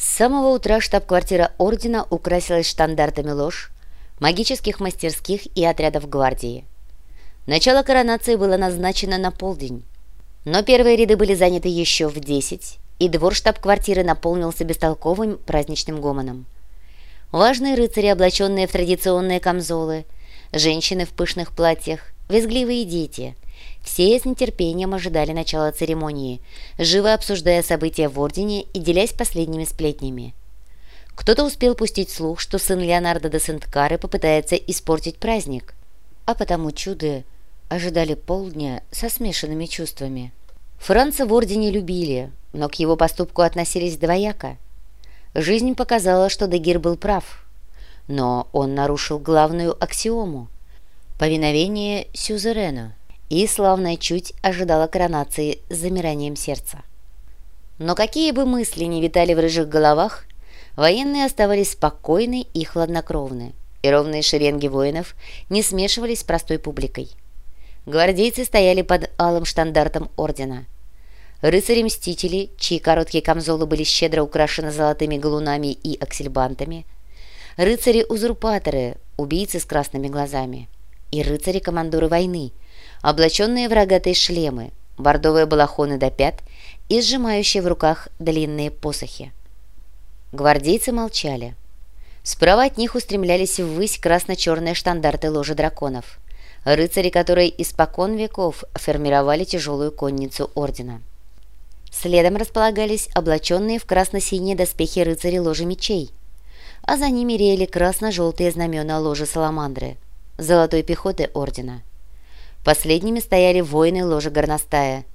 С самого утра штаб-квартира ордена украсилась штандартами ложь, магических мастерских и отрядов гвардии. Начало коронации было назначено на полдень, но первые ряды были заняты еще в десять, и двор штаб-квартиры наполнился бестолковым праздничным гомоном. Важные рыцари, облаченные в традиционные камзолы, женщины в пышных платьях, визгливые дети – все с нетерпением ожидали начала церемонии, живо обсуждая события в Ордене и делясь последними сплетнями. Кто-то успел пустить слух, что сын Леонардо де Сент-Кары попытается испортить праздник, а потому чуды ожидали полдня со смешанными чувствами. Франца в Ордене любили, но к его поступку относились двояко. Жизнь показала, что Дегир был прав, но он нарушил главную аксиому – повиновение сюзерену и славная чуть ожидала коронации с замиранием сердца. Но какие бы мысли ни витали в рыжих головах, военные оставались спокойны и хладнокровны, и ровные шеренги воинов не смешивались с простой публикой. Гвардейцы стояли под алым штандартом ордена. Рыцари-мстители, чьи короткие камзолы были щедро украшены золотыми галунами и аксельбантами, рыцари-узурпаторы, убийцы с красными глазами, и рыцари-командоры войны, облаченные в рогатые шлемы, бордовые балахоны до пят и сжимающие в руках длинные посохи. Гвардейцы молчали. Справа от них устремлялись ввысь красно-черные штандарты ложи драконов, рыцари, которые испокон веков формировали тяжелую конницу ордена. Следом располагались облаченные в красно-синие доспехи рыцари ложи мечей, а за ними реяли красно-желтые знамена ложи Саламандры, золотой пехоты ордена – Последними стояли воины ложи горностая,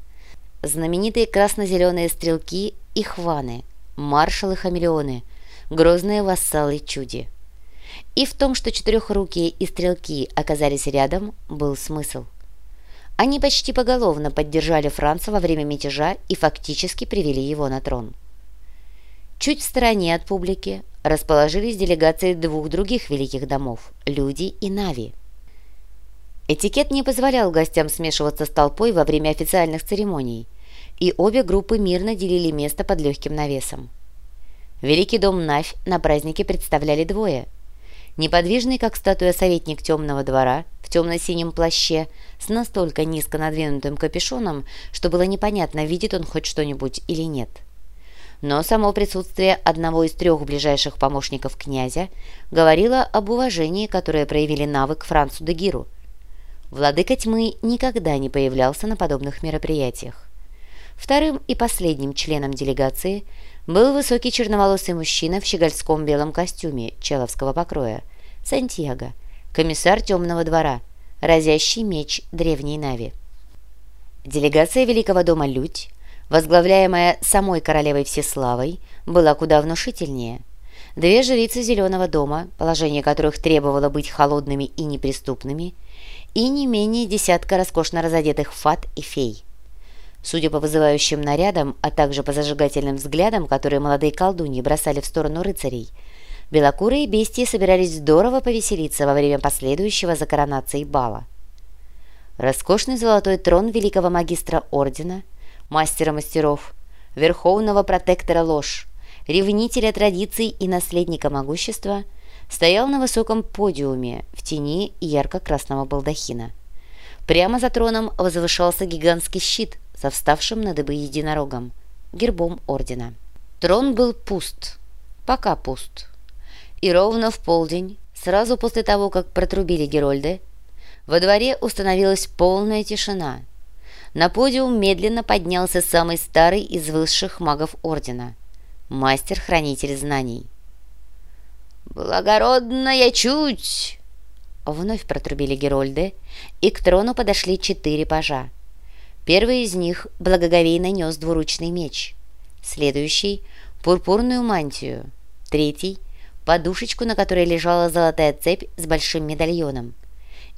знаменитые красно-зеленые стрелки и хваны, маршалы-хамелеоны, грозные вассалы чуди. И в том, что четырехрукие и стрелки оказались рядом, был смысл. Они почти поголовно поддержали Франца во время мятежа и фактически привели его на трон. Чуть в стороне от публики расположились делегации двух других великих домов – Люди и Нави – Этикет не позволял гостям смешиваться с толпой во время официальных церемоний, и обе группы мирно делили место под легким навесом. Великий дом Навь на празднике представляли двое. Неподвижный, как статуя советник темного двора, в темно-синем плаще, с настолько низко надвинутым капюшоном, что было непонятно, видит он хоть что-нибудь или нет. Но само присутствие одного из трех ближайших помощников князя говорило об уважении, которое проявили навык Францу де Гиру – Владыка тьмы никогда не появлялся на подобных мероприятиях. Вторым и последним членом делегации был высокий черноволосый мужчина в щегольском белом костюме человского покроя, Сантьяго, комиссар темного двора, разящий меч древней Нави. Делегация Великого дома Людь, возглавляемая самой королевой Всеславой, была куда внушительнее. Две жрицы Зеленого дома, положение которых требовало быть холодными и неприступными – и не менее десятка роскошно разодетых фат и фей. Судя по вызывающим нарядам, а также по зажигательным взглядам, которые молодые колдуньи бросали в сторону рыцарей, белокурые бестии собирались здорово повеселиться во время последующего за коронацией бала. Роскошный золотой трон великого магистра ордена, мастера мастеров, верховного протектора ложь, ревнителя традиций и наследника могущества – стоял на высоком подиуме в тени ярко-красного балдахина. Прямо за троном возвышался гигантский щит со вставшим на дыбы единорогом, гербом ордена. Трон был пуст, пока пуст. И ровно в полдень, сразу после того, как протрубили Герольды, во дворе установилась полная тишина. На подиум медленно поднялся самый старый из высших магов ордена – мастер-хранитель знаний – «Благородная чуть!» Вновь протрубили Герольды, и к трону подошли четыре пажа. Первый из них благоговейно нес двуручный меч, следующий — пурпурную мантию, третий — подушечку, на которой лежала золотая цепь с большим медальоном,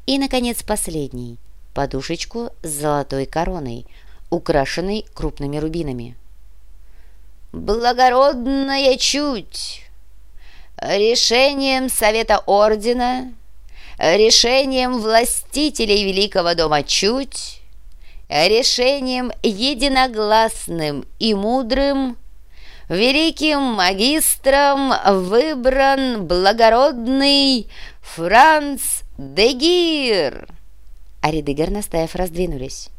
и, наконец, последний — подушечку с золотой короной, украшенной крупными рубинами. «Благородная чуть!» Решением Совета Ордена, решением властителей Великого Дома Чуть, решением единогласным и мудрым великим магистром выбран благородный Франц Дегир!» А ряды горностаев раздвинулись.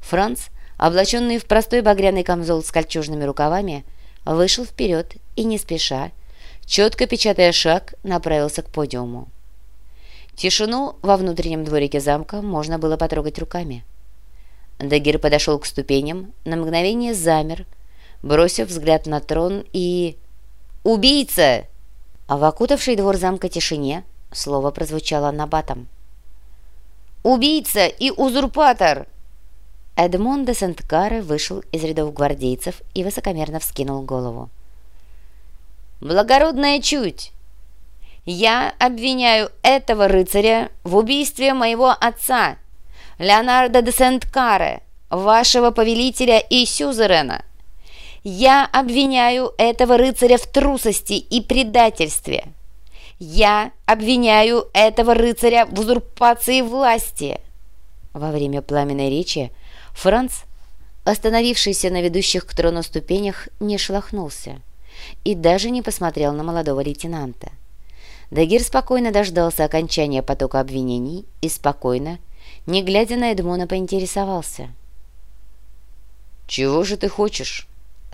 Франц, облаченный в простой багряный камзол с кольчужными рукавами, вышел вперед и, не спеша, четко печатая шаг, направился к подиуму. Тишину во внутреннем дворике замка можно было потрогать руками. Дагир подошел к ступеням, на мгновение замер, бросив взгляд на трон и... «Убийца!» А в окутавшей двор замка тишине слово прозвучало набатом. «Убийца и узурпатор!» Эдмон де Сент-Каре вышел из рядов гвардейцев и высокомерно вскинул голову. «Благородная чуть! Я обвиняю этого рыцаря в убийстве моего отца, Леонардо де Сент-Каре, вашего повелителя и сюзерена. Я обвиняю этого рыцаря в трусости и предательстве. Я обвиняю этого рыцаря в узурпации власти». Во время пламенной речи Франц, остановившийся на ведущих к трону ступенях, не шлахнулся и даже не посмотрел на молодого лейтенанта. Дагир спокойно дождался окончания потока обвинений и спокойно, не глядя на Эдмона, поинтересовался. «Чего же ты хочешь,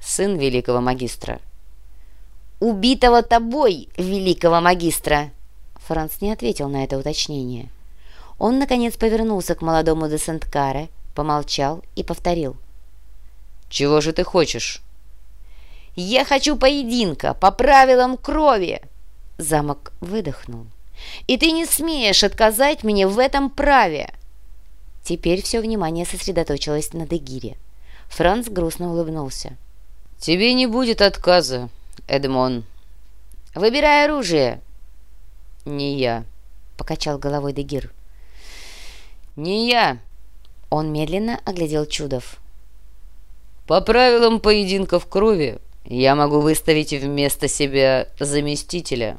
сын великого магистра?» «Убитого тобой, великого магистра!» Франц не ответил на это уточнение. Он, наконец, повернулся к молодому де Сент-Каре, помолчал и повторил. «Чего же ты хочешь?» «Я хочу поединка по правилам крови!» Замок выдохнул. «И ты не смеешь отказать мне в этом праве!» Теперь все внимание сосредоточилось на Дегире. Франц грустно улыбнулся. «Тебе не будет отказа, Эдмон». «Выбирай оружие!» «Не я», — покачал головой Дегир. «Не я!» Он медленно оглядел Чудов. «По правилам поединков крови я могу выставить вместо себя заместителя».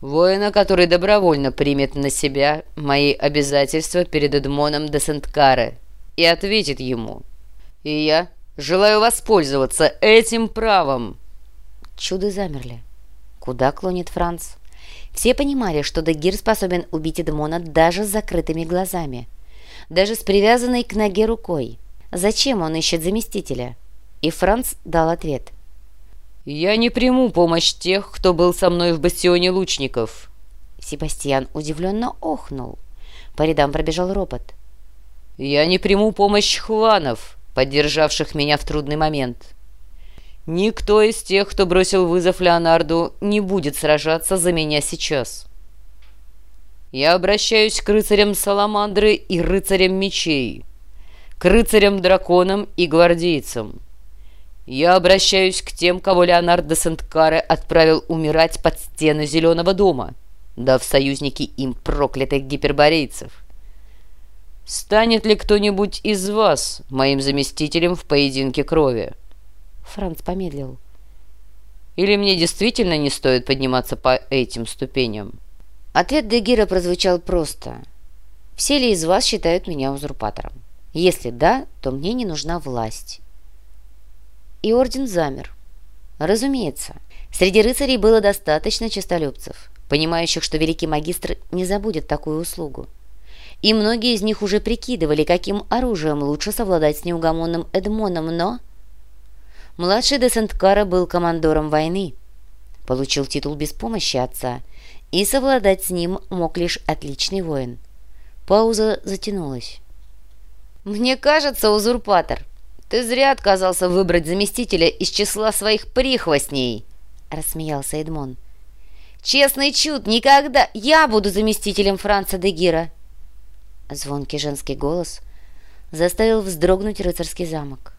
Воина, который добровольно примет на себя мои обязательства перед Эдмоном де Сенткаре и ответит ему. И я желаю воспользоваться этим правом. Чуды замерли. Куда клонит Франц? Все понимали, что Дагир способен убить Эдмона даже с закрытыми глазами. Даже с привязанной к ноге рукой. Зачем он ищет заместителя? И Франц дал ответ. «Я не приму помощь тех, кто был со мной в бастионе лучников». Себастьян удивленно охнул. По рядам пробежал ропот. «Я не приму помощь хванов, поддержавших меня в трудный момент. Никто из тех, кто бросил вызов Леонарду, не будет сражаться за меня сейчас. Я обращаюсь к рыцарям Саламандры и рыцарям мечей, к рыцарям-драконам и гвардейцам». Я обращаюсь к тем, кого Леонард де Сент-Каре отправил умирать под стены Зеленого дома, да в союзники им проклятых гиперборейцев. Станет ли кто-нибудь из вас моим заместителем в поединке крови?» Франц помедлил. «Или мне действительно не стоит подниматься по этим ступеням?» Ответ Дегира прозвучал просто. «Все ли из вас считают меня узурпатором? Если да, то мне не нужна власть» и орден замер. Разумеется, среди рыцарей было достаточно честолюбцев, понимающих, что великий магистр не забудет такую услугу. И многие из них уже прикидывали, каким оружием лучше совладать с неугомонным Эдмоном, но... Младший де Сент-Кара был командором войны, получил титул без помощи отца, и совладать с ним мог лишь отличный воин. Пауза затянулась. «Мне кажется, узурпатор», «Ты зря отказался выбрать заместителя из числа своих прихвостней!» — рассмеялся Эдмон. «Честный чуд, никогда! Я буду заместителем Франца де Гира!» Звонкий женский голос заставил вздрогнуть рыцарский замок.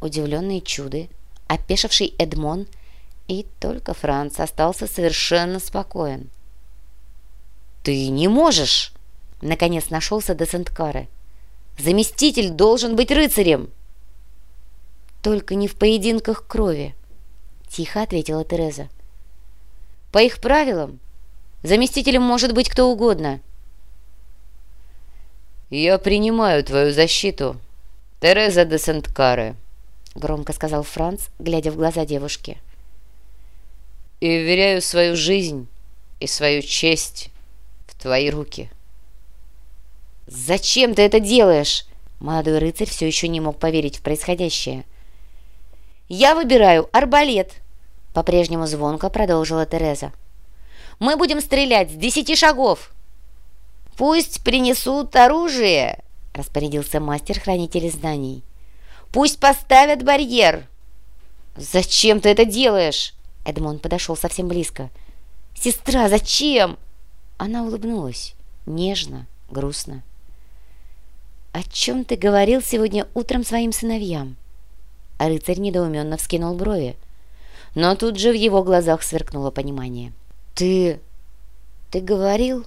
Удивленные чуды, опешивший Эдмон, и только Франц остался совершенно спокоен. «Ты не можешь!» — наконец нашелся де Сент-Каре. «Заместитель должен быть рыцарем!» «Только не в поединках крови», — тихо ответила Тереза. «По их правилам заместителем может быть кто угодно». «Я принимаю твою защиту, Тереза де Сент-Каре», громко сказал Франц, глядя в глаза девушки. «И веряю свою жизнь и свою честь в твои руки». «Зачем ты это делаешь?» Молодой рыцарь все еще не мог поверить в происходящее. «Я выбираю арбалет!» По-прежнему звонко продолжила Тереза. «Мы будем стрелять с десяти шагов!» «Пусть принесут оружие!» распорядился мастер-хранитель знаний. «Пусть поставят барьер!» «Зачем ты это делаешь?» Эдмон подошел совсем близко. «Сестра, зачем?» Она улыбнулась, нежно, грустно. «О чем ты говорил сегодня утром своим сыновьям?» А рыцарь недоуменно вскинул брови. Но тут же в его глазах сверкнуло понимание. «Ты... ты говорил,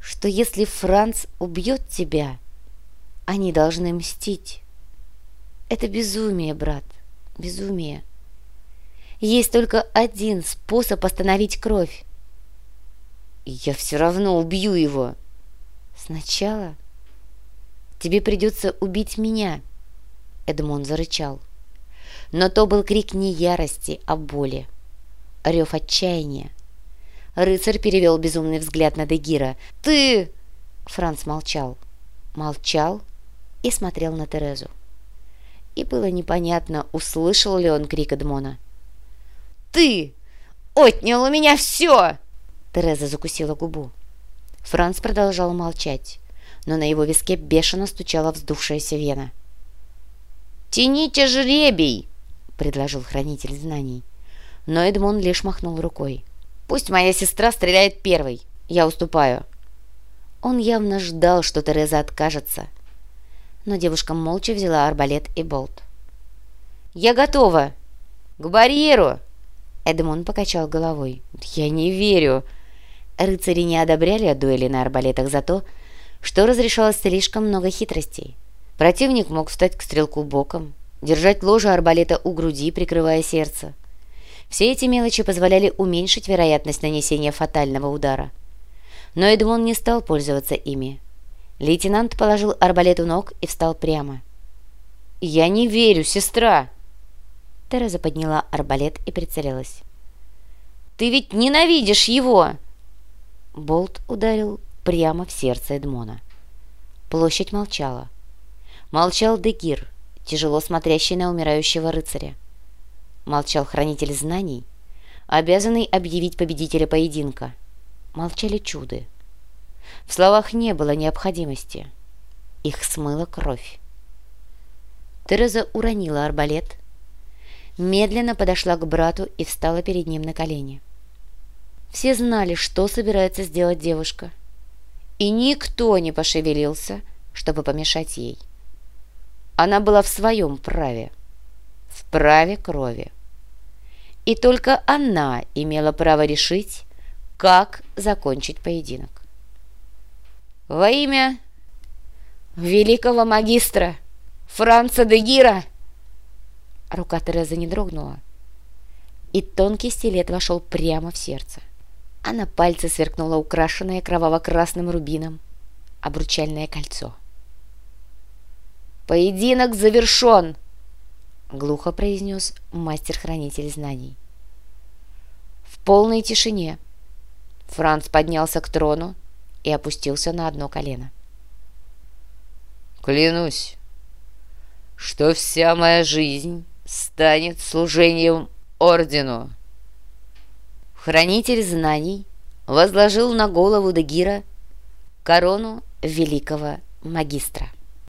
что если Франц убьет тебя, они должны мстить. Это безумие, брат, безумие. Есть только один способ остановить кровь. Я все равно убью его. Сначала тебе придется убить меня, Эдмон зарычал. Но то был крик не ярости, а боли. Рев отчаяния. Рыцарь перевел безумный взгляд на Дегира. «Ты...» Франц молчал. Молчал и смотрел на Терезу. И было непонятно, услышал ли он крик Эдмона. «Ты отнял у меня все!» Тереза закусила губу. Франц продолжал молчать, но на его виске бешено стучала вздувшаяся вена. «Тяните жребий!» — предложил хранитель знаний. Но Эдмон лишь махнул рукой. «Пусть моя сестра стреляет первой. Я уступаю». Он явно ждал, что Тереза откажется, но девушка молча взяла арбалет и болт. «Я готова! К барьеру!» Эдмон покачал головой. «Я не верю!» Рыцари не одобряли дуэли на арбалетах за то, что разрешалось слишком много хитростей. Противник мог встать к стрелку боком, держать ложе арбалета у груди, прикрывая сердце. Все эти мелочи позволяли уменьшить вероятность нанесения фатального удара. Но Эдмон не стал пользоваться ими. Лейтенант положил арбалет у ног и встал прямо. «Я не верю, сестра!» Тереза подняла арбалет и прицелилась. «Ты ведь ненавидишь его!» Болт ударил прямо в сердце Эдмона. Площадь молчала. Молчал Дегир, тяжело смотрящий на умирающего рыцаря. Молчал хранитель знаний, обязанный объявить победителя поединка. Молчали чуды. В словах не было необходимости. Их смыла кровь. Тереза уронила арбалет, медленно подошла к брату и встала перед ним на колени. Все знали, что собирается сделать девушка, и никто не пошевелился, чтобы помешать ей. Она была в своем праве, в праве крови. И только она имела право решить, как закончить поединок. Во имя великого магистра Франца де Гира!» Рука Терезы не дрогнула, и тонкий стилет вошел прямо в сердце, а на пальце сверкнуло украшенное кроваво-красным рубином обручальное кольцо. «Поединок завершен!» — глухо произнес мастер-хранитель знаний. В полной тишине Франц поднялся к трону и опустился на одно колено. «Клянусь, что вся моя жизнь станет служением ордену!» Хранитель знаний возложил на голову Дагира корону великого магистра.